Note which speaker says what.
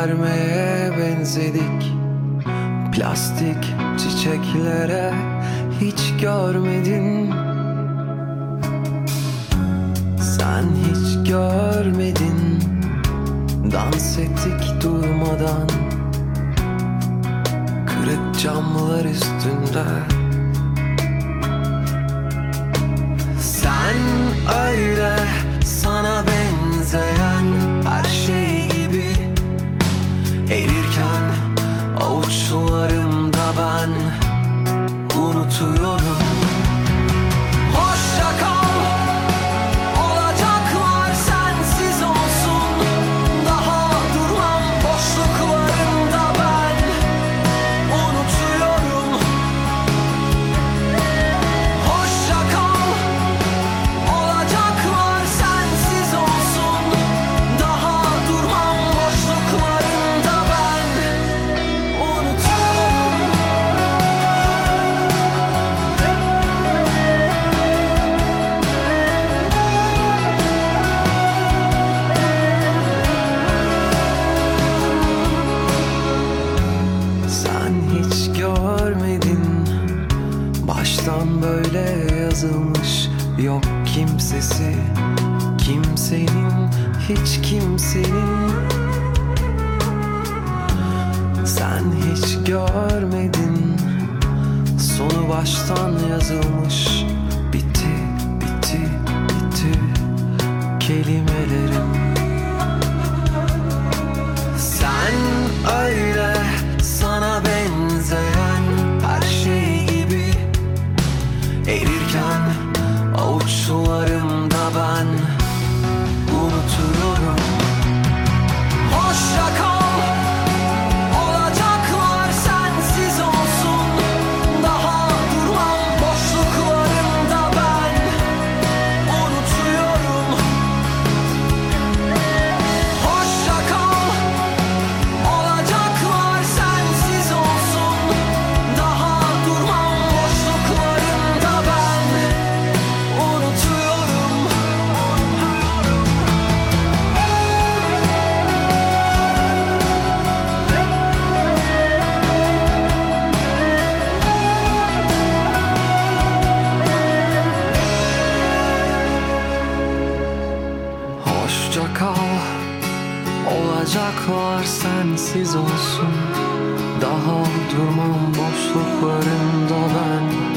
Speaker 1: vermeye benzedik. Plastik çiçeklere hiç görmedin. Sen hiç görmedin. Dans ettik durmadan. Kırık camlar üstünde. Sen öyle 소용 Yok kimsesi Kimsenin Hiç kimsenin. Sen hiç görmedin Sonu baştan yazılmış. Bitti, bitti, bitti Kelimelerim Olacaklar sensiz olsun. Daha durmam boşluklarında ben